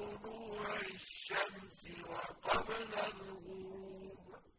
طلوع الشمس وقبل